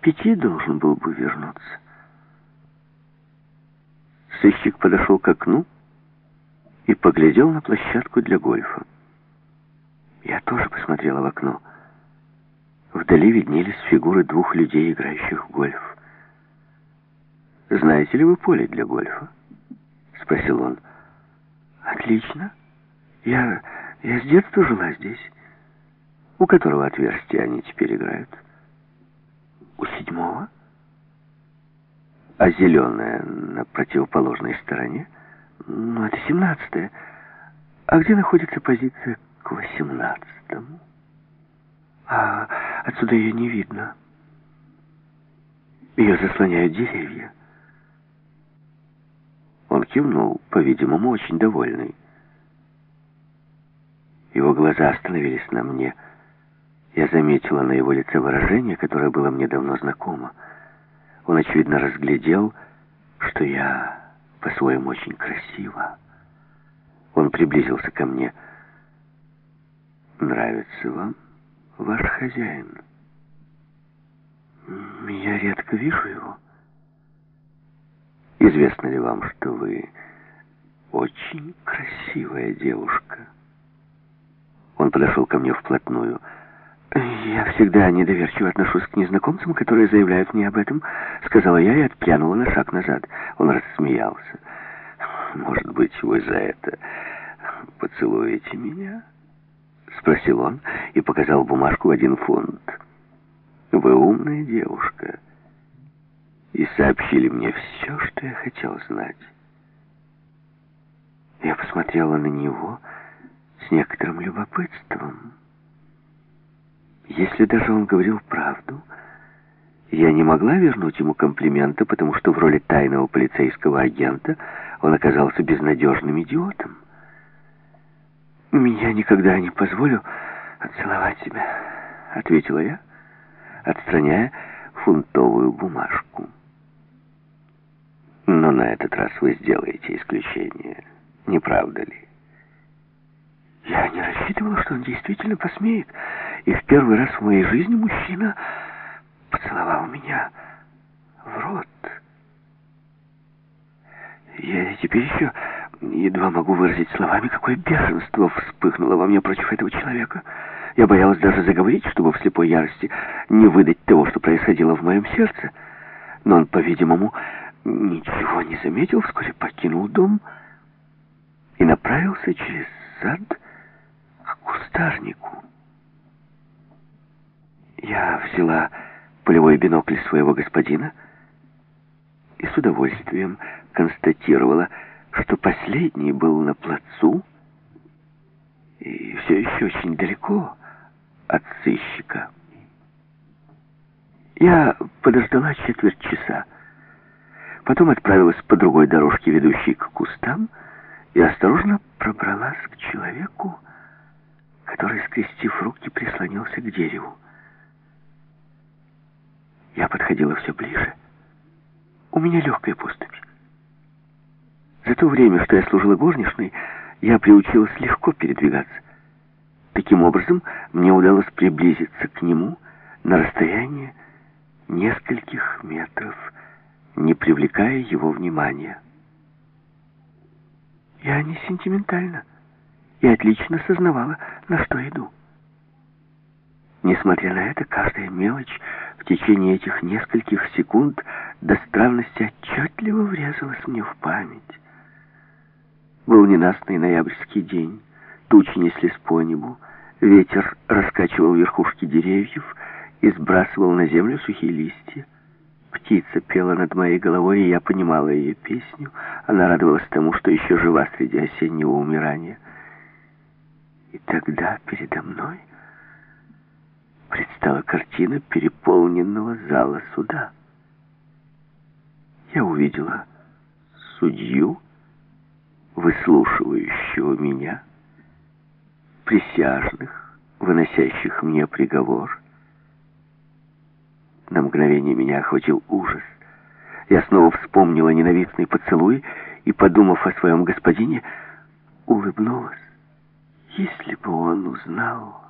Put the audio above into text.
пяти должен был бы вернуться. Сыщик подошел к окну и поглядел на площадку для гольфа. Я тоже посмотрела в окно. Вдали виднелись фигуры двух людей, играющих в гольф. «Знаете ли вы поле для гольфа?» — спросил он. «Отлично. Я, я с детства жила здесь. У которого отверстия они теперь играют?» «У седьмого?» «А зеленое на противоположной стороне?» «Ну, это семнадцатое. А где находится позиция к восемнадцатому?» «А отсюда ее не видно. Ее заслоняют деревья». Он кивнул, по-видимому, очень довольный. Его глаза остановились на мне. Я заметила на его лице выражение, которое было мне давно знакомо. Он, очевидно, разглядел, что я по-своему очень красива. Он приблизился ко мне. «Нравится вам ваш хозяин?» «Я редко вижу его». Известно ли вам, что вы очень красивая девушка? Он подошел ко мне вплотную. «Я всегда недоверчиво отношусь к незнакомцам, которые заявляют мне об этом», — сказала я и отпрянула на шаг назад. Он рассмеялся. «Может быть, вы за это поцелуете меня?» — спросил он и показал бумажку в один фунт. «Вы умная девушка» и сообщили мне все, что я хотел знать. Я посмотрела на него с некоторым любопытством. Если даже он говорил правду, я не могла вернуть ему комплимента, потому что в роли тайного полицейского агента он оказался безнадежным идиотом. «Меня никогда не позволю целовать тебя», — ответила я, отстраняя фунтовую бумажку. Но на этот раз вы сделаете исключение, не правда ли? Я не рассчитывала, что он действительно посмеет. И в первый раз в моей жизни мужчина поцеловал меня в рот. Я теперь еще едва могу выразить словами, какое бешенство вспыхнуло во мне против этого человека. Я боялась даже заговорить, чтобы в слепой ярости не выдать того, что происходило в моем сердце. Но он, по-видимому, ничего не заметил, вскоре покинул дом и направился через сад к кустарнику. Я взяла полевой бинокль своего господина и с удовольствием констатировала, что последний был на плацу и все еще очень далеко от сыщика. Я подождала четверть часа, Потом отправилась по другой дорожке, ведущей к кустам, и осторожно пробралась к человеку, который, скрестив руки, прислонился к дереву. Я подходила все ближе. У меня легкая поступь. За то время, что я служила горничной, я приучилась легко передвигаться. Таким образом, мне удалось приблизиться к нему на расстояние нескольких метров не привлекая его внимания. Я не сентиментальна и отлично сознавала, на что иду. Несмотря на это, каждая мелочь в течение этих нескольких секунд до странности отчетливо врезалась мне в память. Был ненастный ноябрьский день, тучи неслись по небу, ветер раскачивал верхушки деревьев и сбрасывал на землю сухие листья. Птица пела над моей головой, и я понимала ее песню. Она радовалась тому, что еще жива среди осеннего умирания. И тогда передо мной предстала картина переполненного зала суда. Я увидела судью, выслушивающего меня, присяжных, выносящих мне приговор, на мгновение меня охватил ужас. Я снова вспомнила ненавистный поцелуй и, подумав о своем господине, улыбнулась. Если бы он узнал